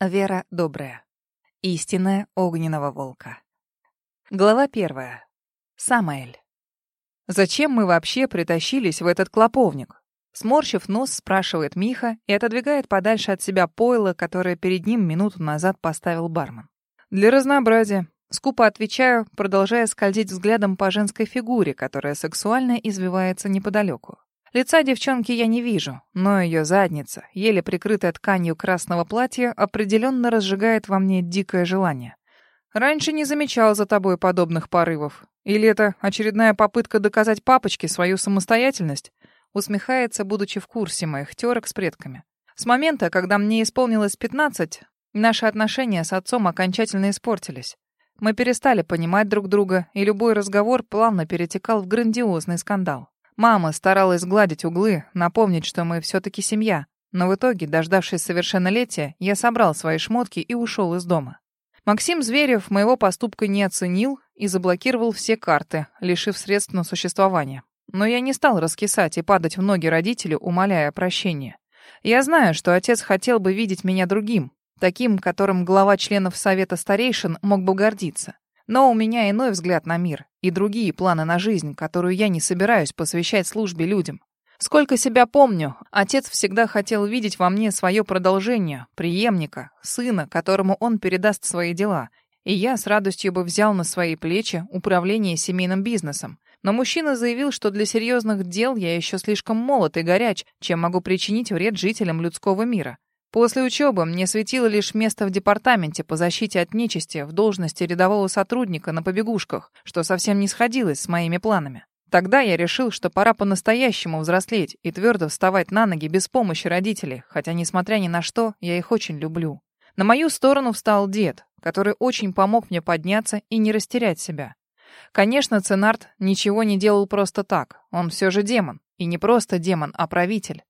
Вера добрая. Истинная огненного волка. Глава первая. Самаэль. Зачем мы вообще притащились в этот клоповник? Сморщив нос, спрашивает Миха и отодвигает подальше от себя пойло, которое перед ним минуту назад поставил бармен. Для разнообразия. Скупо отвечаю, продолжая скользить взглядом по женской фигуре, которая сексуально извивается неподалеку. Лица девчонки я не вижу, но ее задница, еле прикрытая тканью красного платья, определенно разжигает во мне дикое желание. Раньше не замечал за тобой подобных порывов. Или это очередная попытка доказать папочке свою самостоятельность? Усмехается, будучи в курсе моих терок с предками. С момента, когда мне исполнилось 15, наши отношения с отцом окончательно испортились. Мы перестали понимать друг друга, и любой разговор плавно перетекал в грандиозный скандал. Мама старалась сгладить углы, напомнить, что мы все-таки семья. Но в итоге, дождавшись совершеннолетия, я собрал свои шмотки и ушел из дома. Максим Зверев моего поступка не оценил и заблокировал все карты, лишив средств на существование. Но я не стал раскисать и падать в ноги родителю, умоляя прощения. Я знаю, что отец хотел бы видеть меня другим, таким, которым глава членов Совета Старейшин мог бы гордиться. Но у меня иной взгляд на мир и другие планы на жизнь, которую я не собираюсь посвящать службе людям. Сколько себя помню, отец всегда хотел видеть во мне свое продолжение, преемника, сына, которому он передаст свои дела. И я с радостью бы взял на свои плечи управление семейным бизнесом. Но мужчина заявил, что для серьезных дел я еще слишком молод и горяч, чем могу причинить вред жителям людского мира. После учебы мне светило лишь место в департаменте по защите от нечисти в должности рядового сотрудника на побегушках, что совсем не сходилось с моими планами. Тогда я решил, что пора по-настоящему взрослеть и твердо вставать на ноги без помощи родителей, хотя, несмотря ни на что, я их очень люблю. На мою сторону встал дед, который очень помог мне подняться и не растерять себя. Конечно, Ценарт ничего не делал просто так. Он все же демон. И не просто демон, а правитель.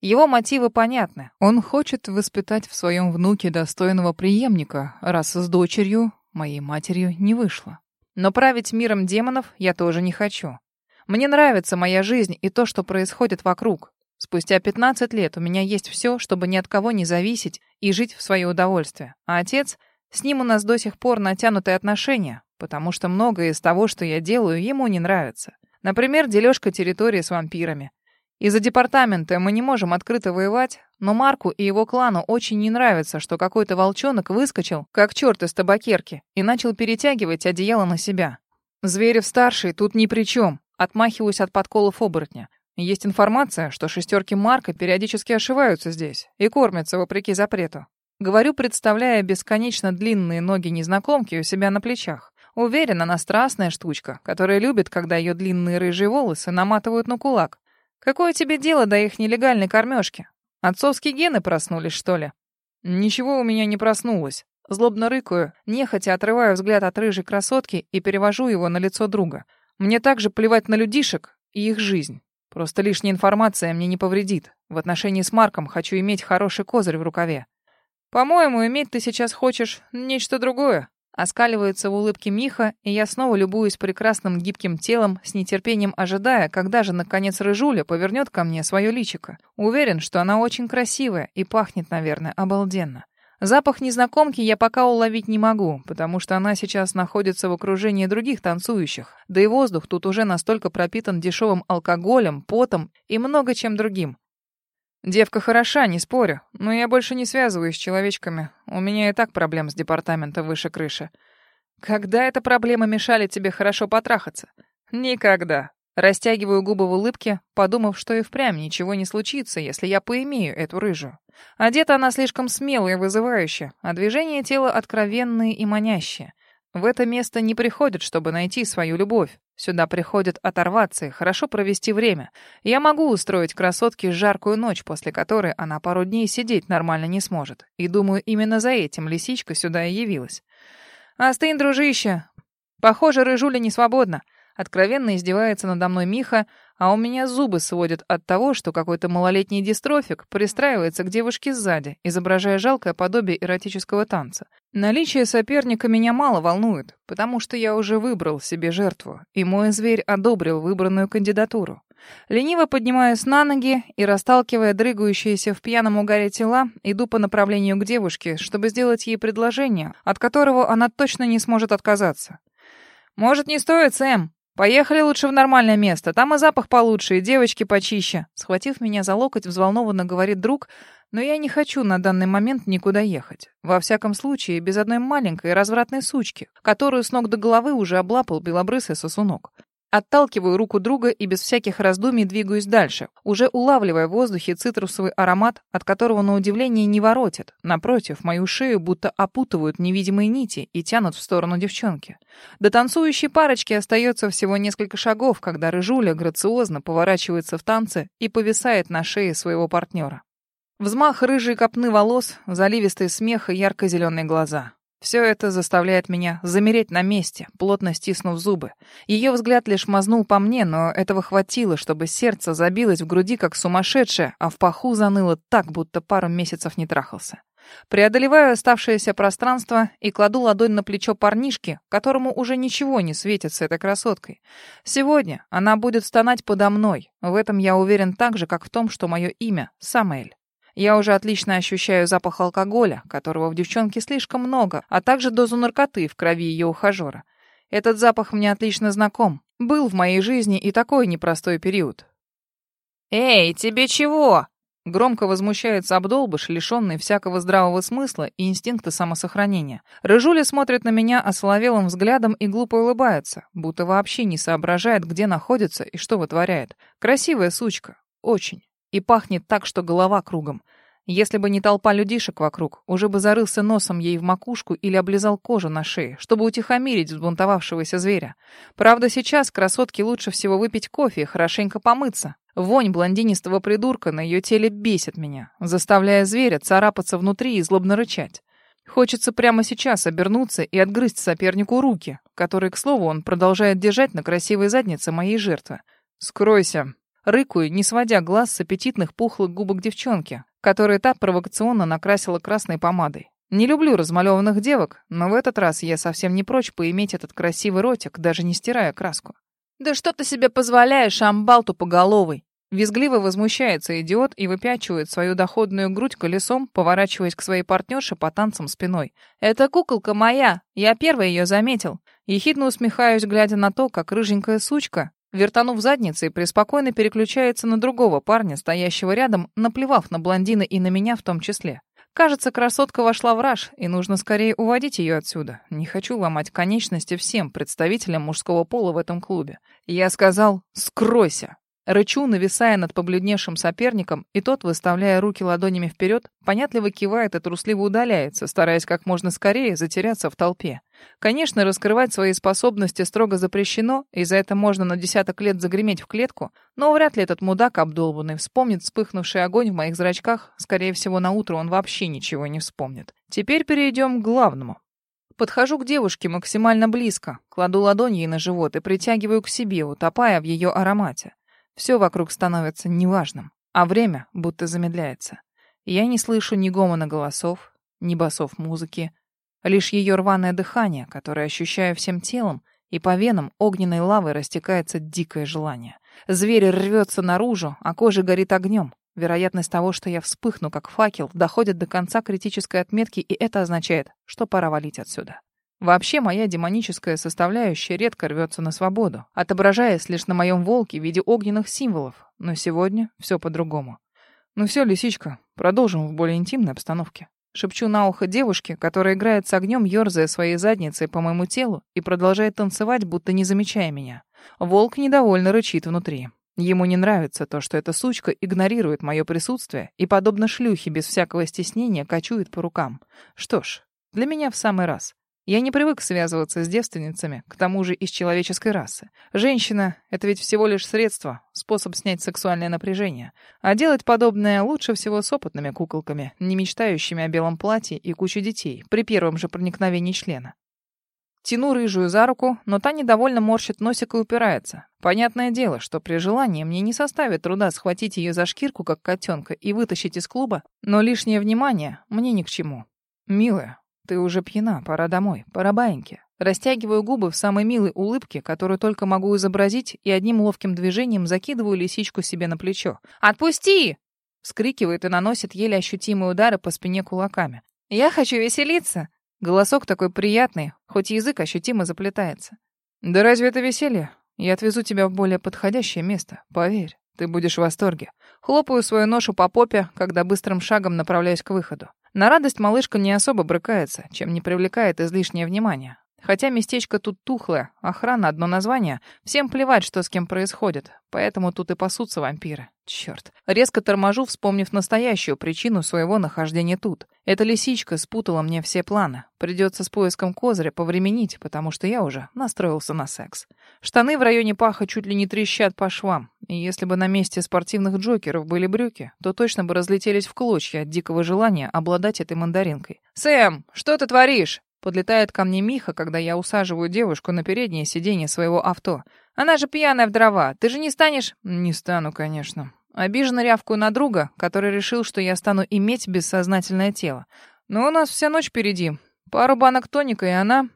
Его мотивы понятны. Он хочет воспитать в своем внуке достойного преемника, раз с дочерью, моей матерью, не вышло. Но править миром демонов я тоже не хочу. Мне нравится моя жизнь и то, что происходит вокруг. Спустя 15 лет у меня есть все, чтобы ни от кого не зависеть и жить в свое удовольствие. А отец, с ним у нас до сих пор натянутые отношения, потому что многое из того, что я делаю, ему не нравится. Например, дележка территории с вампирами. Из-за департамента мы не можем открыто воевать, но Марку и его клану очень не нравится, что какой-то волчонок выскочил, как черт из табакерки, и начал перетягивать одеяло на себя. Зверев-старший тут ни при чем. Отмахиваюсь от подколов оборотня. Есть информация, что шестерки Марка периодически ошиваются здесь и кормятся вопреки запрету. Говорю, представляя бесконечно длинные ноги незнакомки у себя на плечах. Уверена, она страстная штучка, которая любит, когда ее длинные рыжие волосы наматывают на кулак. Какое тебе дело до их нелегальной кормежки? Отцовские гены проснулись, что ли? Ничего у меня не проснулось. Злобно рыкаю, нехотя отрываю взгляд от рыжей красотки и перевожу его на лицо друга. Мне также плевать на людишек и их жизнь. Просто лишняя информация мне не повредит. В отношении с Марком хочу иметь хороший козырь в рукаве. По-моему, иметь ты сейчас хочешь нечто другое. Оскаливается в улыбке Миха, и я снова любуюсь прекрасным гибким телом, с нетерпением ожидая, когда же, наконец, Рыжуля повернет ко мне свое личико. Уверен, что она очень красивая и пахнет, наверное, обалденно. Запах незнакомки я пока уловить не могу, потому что она сейчас находится в окружении других танцующих. Да и воздух тут уже настолько пропитан дешевым алкоголем, потом и много чем другим. Девка хороша, не спорю, но я больше не связываюсь с человечками. У меня и так проблем с департамента выше крыши. Когда эта проблема мешали тебе хорошо потрахаться? Никогда. Растягиваю губы в улыбке, подумав, что и впрямь ничего не случится, если я поимею эту рыжую. Одета она слишком смелая и вызывающая, а движения тела откровенные и манящие. В это место не приходят, чтобы найти свою любовь. Сюда приходят оторваться и хорошо провести время. Я могу устроить красотке жаркую ночь, после которой она пару дней сидеть нормально не сможет. И думаю, именно за этим лисичка сюда и явилась. «Остынь, дружище!» Похоже, рыжуля не свободна. Откровенно издевается надо мной Миха, а у меня зубы сводят от того, что какой-то малолетний дистрофик пристраивается к девушке сзади, изображая жалкое подобие эротического танца. Наличие соперника меня мало волнует, потому что я уже выбрал себе жертву, и мой зверь одобрил выбранную кандидатуру. Лениво поднимаюсь на ноги и, расталкивая дрыгающиеся в пьяном угаре тела, иду по направлению к девушке, чтобы сделать ей предложение, от которого она точно не сможет отказаться. «Может, не стоит, Сэм? Поехали лучше в нормальное место. Там и запах получше, и девочки почище». Схватив меня за локоть, взволнованно говорит друг, но я не хочу на данный момент никуда ехать. Во всяком случае, без одной маленькой развратной сучки, которую с ног до головы уже облапал белобрысый сосунок. Отталкиваю руку друга и без всяких раздумий двигаюсь дальше, уже улавливая в воздухе цитрусовый аромат, от которого на удивление не воротит. Напротив, мою шею будто опутывают невидимые нити и тянут в сторону девчонки. До танцующей парочки остается всего несколько шагов, когда рыжуля грациозно поворачивается в танце и повисает на шее своего партнера. Взмах рыжей копны волос, заливистый смех и ярко-зеленые глаза. Все это заставляет меня замереть на месте, плотно стиснув зубы. Ее взгляд лишь мазнул по мне, но этого хватило, чтобы сердце забилось в груди как сумасшедшее, а в паху заныло так, будто пару месяцев не трахался. Преодолеваю оставшееся пространство и кладу ладонь на плечо парнишки, которому уже ничего не светит с этой красоткой. Сегодня она будет стонать подо мной. В этом я уверен так же, как в том, что мое имя — Самаэль. Я уже отлично ощущаю запах алкоголя, которого в девчонке слишком много, а также дозу наркоты в крови ее ухажера. Этот запах мне отлично знаком. Был в моей жизни и такой непростой период. «Эй, тебе чего?» Громко возмущается обдолбыш, лишенный всякого здравого смысла и инстинкта самосохранения. Рыжуля смотрит на меня осоловелым взглядом и глупо улыбается, будто вообще не соображает, где находится и что вытворяет. Красивая сучка. Очень. И пахнет так, что голова кругом. Если бы не толпа людишек вокруг, уже бы зарылся носом ей в макушку или облизал кожу на шее, чтобы утихомирить взбунтовавшегося зверя. Правда, сейчас красотке лучше всего выпить кофе и хорошенько помыться. Вонь блондинистого придурка на ее теле бесит меня, заставляя зверя царапаться внутри и злобно рычать. Хочется прямо сейчас обернуться и отгрызть сопернику руки, которые, к слову, он продолжает держать на красивой заднице моей жертвы. «Скройся!» Рыкаю, не сводя глаз с аппетитных пухлых губок девчонки, которые та провокационно накрасила красной помадой. Не люблю размалеванных девок, но в этот раз я совсем не прочь поиметь этот красивый ротик, даже не стирая краску. «Да что ты себе позволяешь, амбал тупоголовый?» Визгливо возмущается идиот и выпячивает свою доходную грудь колесом, поворачиваясь к своей партнерше по танцам спиной. «Это куколка моя, я первый ее заметил». Ехидно усмехаюсь, глядя на то, как рыженькая сучка Вертанув задницей, преспокойно переключается на другого парня, стоящего рядом, наплевав на блондина и на меня в том числе. Кажется, красотка вошла в раж, и нужно скорее уводить ее отсюда. Не хочу ломать конечности всем представителям мужского пола в этом клубе. Я сказал «скройся». Рычу, нависая над побледневшим соперником, и тот, выставляя руки ладонями вперед, понятливо кивает и трусливо удаляется, стараясь как можно скорее затеряться в толпе. Конечно, раскрывать свои способности строго запрещено, и за это можно на десяток лет загреметь в клетку, но вряд ли этот мудак обдолбанный вспомнит вспыхнувший огонь в моих зрачках, скорее всего, на утро он вообще ничего не вспомнит. Теперь перейдем к главному. Подхожу к девушке максимально близко, кладу ладонь ей на живот и притягиваю к себе, утопая в ее аромате. Все вокруг становится неважным, а время будто замедляется. Я не слышу ни гомона голосов, ни басов музыки, лишь ее рваное дыхание, которое ощущаю всем телом, и по венам огненной лавой растекается дикое желание. Зверь рвется наружу, а кожа горит огнем. Вероятность того, что я вспыхну, как факел, доходит до конца критической отметки, и это означает, что пора валить отсюда. Вообще, моя демоническая составляющая редко рвется на свободу, отображаясь лишь на моем волке в виде огненных символов. Но сегодня все по-другому. Ну все, лисичка, продолжим в более интимной обстановке. Шепчу на ухо девушке, которая играет с огнем, ерзая своей задницей по моему телу и продолжает танцевать, будто не замечая меня. Волк недовольно рычит внутри. Ему не нравится то, что эта сучка игнорирует мое присутствие и, подобно шлюхе, без всякого стеснения кочует по рукам. Что ж, для меня в самый раз. Я не привык связываться с девственницами, к тому же из человеческой расы. Женщина — это ведь всего лишь средство, способ снять сексуальное напряжение. А делать подобное лучше всего с опытными куколками, не мечтающими о белом платье и куче детей, при первом же проникновении члена. Тяну рыжую за руку, но та недовольно морщит носик и упирается. Понятное дело, что при желании мне не составит труда схватить ее за шкирку, как котенка, и вытащить из клуба, но лишнее внимание мне ни к чему. «Милая, ты уже пьяна, пора домой, пора баиньки. Растягиваю губы в самой милой улыбке, которую только могу изобразить, и одним ловким движением закидываю лисичку себе на плечо. «Отпусти!» Вскрикивает и наносит еле отощутимые удары по спине кулаками. «Я хочу веселиться!» Голосок такой приятный, хоть язык ощутимо заплетается. «Да разве это веселье? Я отвезу тебя в более подходящее место, поверь, ты будешь в восторге». Хлопаю свою ношу по попе, когда быстрым шагом направляюсь к выходу. На радость малышка не особо брыкается, чем не привлекает излишнее внимание. Хотя местечко тут тухлое, охрана одно название, всем плевать, что с кем происходит, поэтому тут и пасутся вампиры. Черт. Резко торможу, вспомнив настоящую причину своего нахождения тут. Эта лисичка спутала мне все планы. Придется с поиском козыря повременить, потому что я уже настроился на секс. Штаны в районе паха чуть ли не трещат по швам, и если бы на месте спортивных джокеров были брюки, то точно бы разлетелись в клочья от дикого желания обладать этой мандаринкой. «Сэм, что ты творишь?» Подлетает ко мне Миха, когда я усаживаю девушку на переднее сиденье своего авто. Она же пьяная в дрова. Ты же не станешь? Не стану, конечно. Обиженно рявкую на друга, который решил, что я стану иметь бессознательное тело. Но у нас вся ночь впереди. Пару банок тоника, и она...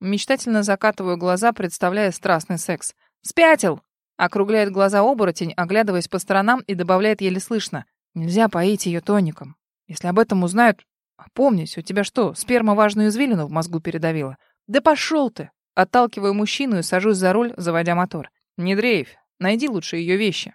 Мечтательно закатываю глаза, представляя страстный секс. «Спятил!» Округляет глаза оборотень, оглядываясь по сторонам и добавляет еле слышно. «Нельзя поить ее тоником. Если об этом узнают, Помнись, у тебя что, сперма важную извилину в мозгу передавила? Да пошел ты! Отталкиваю мужчину и сажусь за руль, заводя мотор. Не дрейфь, найди лучше ее вещи.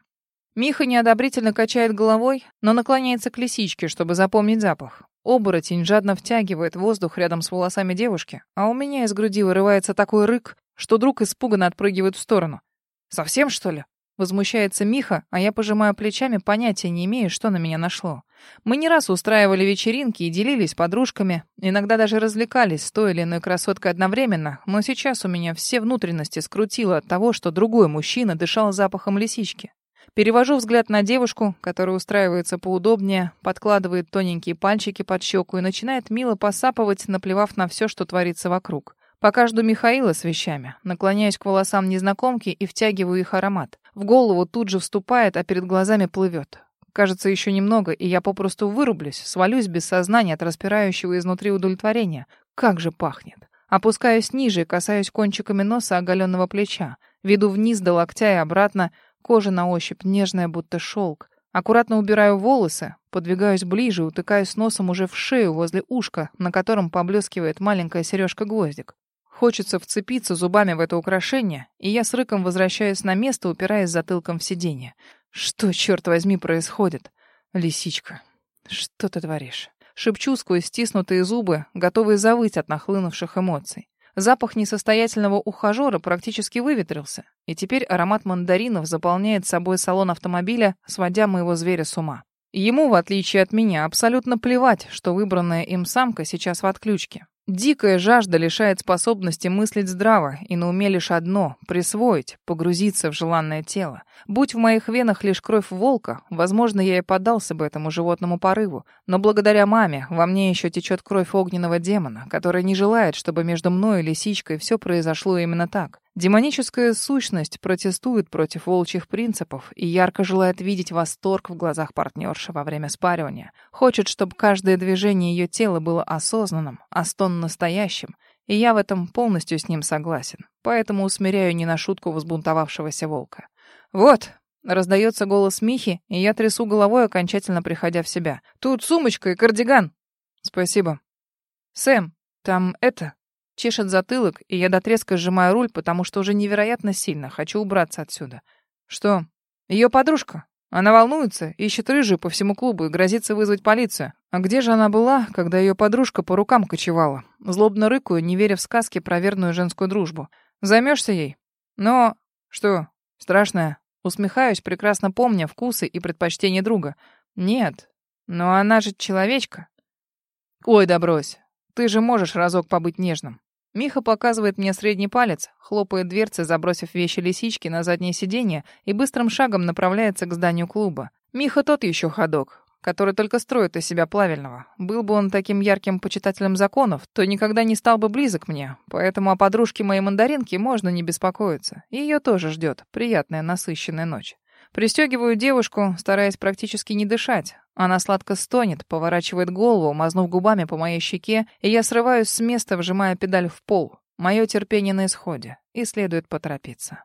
Миха неодобрительно качает головой, но наклоняется к лисичке, чтобы запомнить запах. Оборотень жадно втягивает воздух рядом с волосами девушки, а у меня из груди вырывается такой рык, что друг испуганно отпрыгивает в сторону. «Совсем, что ли?» Возмущается Миха, а я пожимаю плечами, понятия не имея, что на меня нашло. Мы не раз устраивали вечеринки и делились подружками, иногда даже развлекались с той или иной красоткой одновременно, но сейчас у меня все внутренности скрутило от того, что другой мужчина дышал запахом лисички. Перевожу взгляд на девушку, которая устраивается поудобнее, подкладывает тоненькие пальчики под щеку и начинает мило посапывать, наплевав на все, что творится вокруг. Пока жду Михаила с вещами, наклоняюсь к волосам незнакомки и втягиваю их аромат. В голову тут же вступает, а перед глазами плывет. Кажется, еще немного, и я попросту вырублюсь, свалюсь без сознания от распирающего изнутри удовлетворения. Как же пахнет. Опускаюсь ниже касаюсь кончиками носа оголенного плеча. Веду вниз до локтя и обратно. Кожа на ощупь нежная, будто шелк. Аккуратно убираю волосы, подвигаюсь ближе, утыкаюсь носом уже в шею возле ушка, на котором поблескивает маленькая сережка-гвоздик. Хочется вцепиться зубами в это украшение, и я с рыком возвращаюсь на место, упираясь затылком в сиденье. Что, черт возьми, происходит? Лисичка, что ты творишь? Шепчу сквозь стиснутые зубы, готовые завыть от нахлынувших эмоций. Запах несостоятельного ухажера практически выветрился, и теперь аромат мандаринов заполняет собой салон автомобиля, сводя моего зверя с ума. Ему, в отличие от меня, абсолютно плевать, что выбранная им самка сейчас в отключке. Дикая жажда лишает способности мыслить здраво, и на уме лишь одно — присвоить, погрузиться в желанное тело. Будь в моих венах лишь кровь волка, возможно, я и поддался бы этому животному порыву. Но благодаря маме во мне еще течет кровь огненного демона, который не желает, чтобы между мной и лисичкой все произошло именно так. Демоническая сущность протестует против волчьих принципов и ярко желает видеть восторг в глазах партнерши во время спаривания. Хочет, чтобы каждое движение ее тела было осознанным, а стон настоящим. И я в этом полностью с ним согласен. Поэтому усмиряю не на шутку возбунтовавшегося волка. «Вот!» — раздается голос Михи, и я трясу головой, окончательно приходя в себя. «Тут сумочка и кардиган!» «Спасибо». «Сэм, там это...» Чешет затылок, и я до треска сжимаю руль, потому что уже невероятно сильно хочу убраться отсюда. Что? Ее подружка? Она волнуется, ищет рыжую по всему клубу и грозится вызвать полицию. А где же она была, когда ее подружка по рукам кочевала? Злобно рыкаю, не веря в сказки про верную женскую дружбу. Займешься ей? Но... Что? Страшная? Усмехаюсь, прекрасно помня вкусы и предпочтения друга. Нет. Но она же человечка. Ой, да брось. Ты же можешь разок побыть нежным. Миха показывает мне средний палец, хлопает дверцы, забросив вещи лисички на заднее сиденье и быстрым шагом направляется к зданию клуба. Миха тот еще ходок, который только строит из себя плавильного. Был бы он таким ярким почитателем законов, то никогда не стал бы близок мне, поэтому о подружке моей мандаринки можно не беспокоиться. Ее тоже ждет приятная насыщенная ночь. Пристегиваю девушку, стараясь практически не дышать. Она сладко стонет, поворачивает голову, мазнув губами по моей щеке, и я срываюсь с места, вжимая педаль в пол. Мое терпение на исходе, и следует поторопиться.